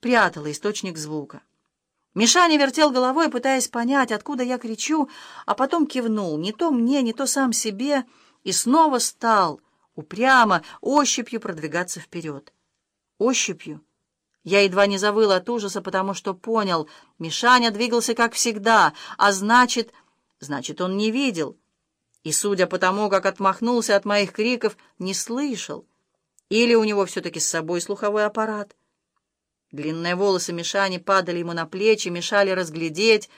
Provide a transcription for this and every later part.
прятала источник звука. Мишаня вертел головой, пытаясь понять, откуда я кричу, а потом кивнул, не то мне, не то сам себе, и снова стал упрямо, ощупью продвигаться вперед. Ощупью. Я едва не завыл от ужаса, потому что понял, Мишаня двигался как всегда, а значит, значит, он не видел. И, судя по тому, как отмахнулся от моих криков, не слышал. Или у него все-таки с собой слуховой аппарат. Длинные волосы Мишани падали ему на плечи, мешали разглядеть.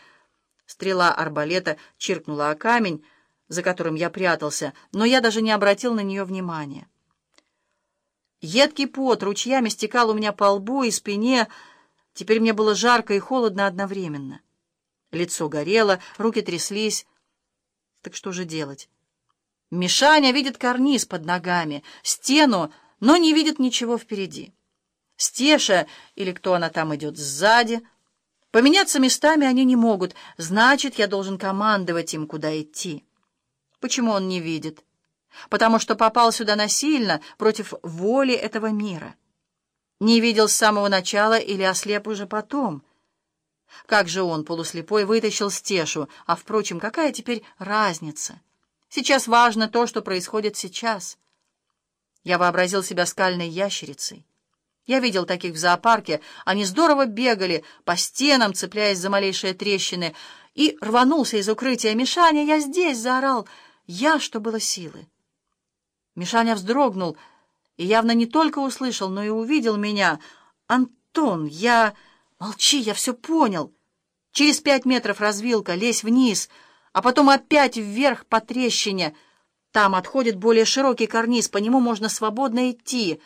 Стрела арбалета чиркнула о камень, за которым я прятался, но я даже не обратил на нее внимания. Едкий пот ручьями стекал у меня по лбу и спине. Теперь мне было жарко и холодно одновременно. Лицо горело, руки тряслись. Так что же делать? Мишаня видит карниз под ногами, стену, но не видит ничего впереди. Стеша, или кто она там идет сзади. Поменяться местами они не могут, значит, я должен командовать им, куда идти. Почему он не видит? Потому что попал сюда насильно, против воли этого мира. Не видел с самого начала или ослеп уже потом. Как же он, полуслепой, вытащил стешу, а, впрочем, какая теперь разница? Сейчас важно то, что происходит сейчас. Я вообразил себя скальной ящерицей. Я видел таких в зоопарке. Они здорово бегали по стенам, цепляясь за малейшие трещины, и рванулся из укрытия. «Мишаня, я здесь!» — заорал. Я, что было силы. Мишаня вздрогнул и явно не только услышал, но и увидел меня. «Антон, я...» «Молчи, я все понял!» Через пять метров развилка, лезь вниз, а потом опять вверх по трещине. Там отходит более широкий карниз, по нему можно свободно идти.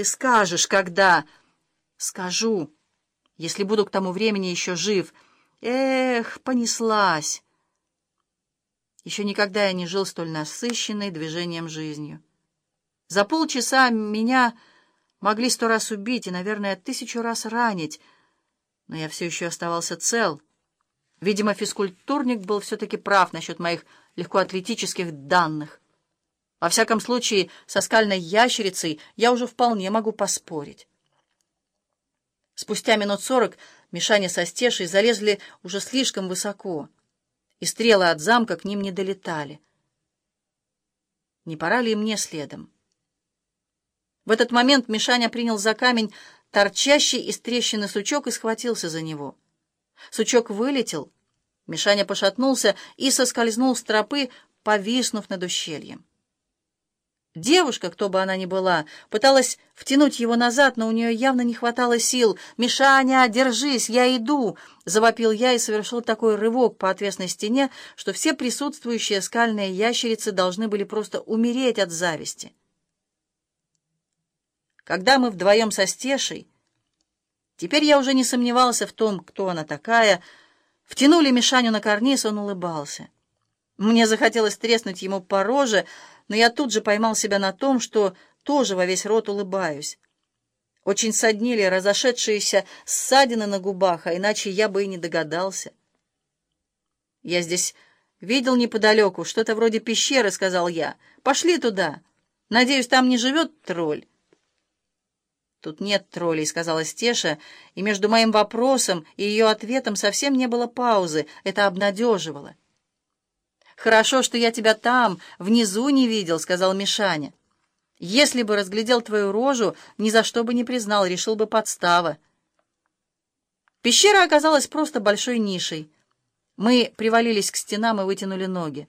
Ты скажешь, когда... Скажу, если буду к тому времени еще жив. Эх, понеслась. Еще никогда я не жил столь насыщенной движением жизнью. За полчаса меня могли сто раз убить и, наверное, тысячу раз ранить, но я все еще оставался цел. Видимо, физкультурник был все-таки прав насчет моих легкоатлетических данных. Во всяком случае, со скальной ящерицей я уже вполне могу поспорить. Спустя минут сорок Мишаня со Стешей залезли уже слишком высоко, и стрелы от замка к ним не долетали. Не пора ли мне следом? В этот момент Мишаня принял за камень торчащий из трещины сучок и схватился за него. Сучок вылетел, Мишаня пошатнулся и соскользнул с тропы, повиснув над ущельем. Девушка, кто бы она ни была, пыталась втянуть его назад, но у нее явно не хватало сил. «Мишаня, держись, я иду!» — завопил я и совершил такой рывок по отвесной стене, что все присутствующие скальные ящерицы должны были просто умереть от зависти. Когда мы вдвоем со Стешей, теперь я уже не сомневался в том, кто она такая, втянули Мишаню на карниз, он улыбался. Мне захотелось треснуть ему по роже, но я тут же поймал себя на том, что тоже во весь рот улыбаюсь. Очень соднили разошедшиеся ссадины на губах, а иначе я бы и не догадался. «Я здесь видел неподалеку, что-то вроде пещеры», — сказал я. «Пошли туда. Надеюсь, там не живет тролль». «Тут нет троллей», — сказала Стеша, и между моим вопросом и ее ответом совсем не было паузы. Это обнадеживало. «Хорошо, что я тебя там, внизу не видел», — сказал Мишаня. «Если бы разглядел твою рожу, ни за что бы не признал, решил бы подстава». Пещера оказалась просто большой нишей. Мы привалились к стенам и вытянули ноги.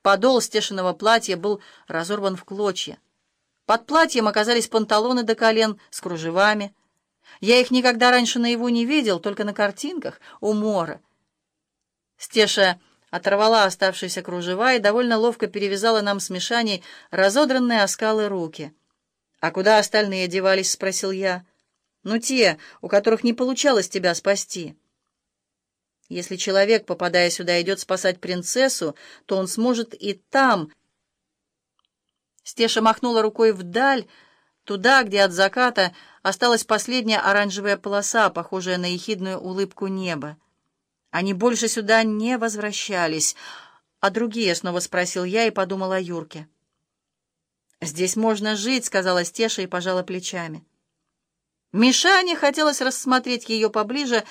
Подол стешиного платья был разорван в клочья. Под платьем оказались панталоны до колен с кружевами. Я их никогда раньше наяву не видел, только на картинках у Мора. Стеша оторвала оставшиеся кружева и довольно ловко перевязала нам с Мишаней разодранные оскалы руки. «А куда остальные девались?» — спросил я. «Ну, те, у которых не получалось тебя спасти». «Если человек, попадая сюда, идет спасать принцессу, то он сможет и там...» Стеша махнула рукой вдаль, туда, где от заката осталась последняя оранжевая полоса, похожая на ехидную улыбку неба. Они больше сюда не возвращались. А другие, снова спросил я и подумал о Юрке. «Здесь можно жить», — сказала Стеша и пожала плечами. Мишане хотелось рассмотреть ее поближе,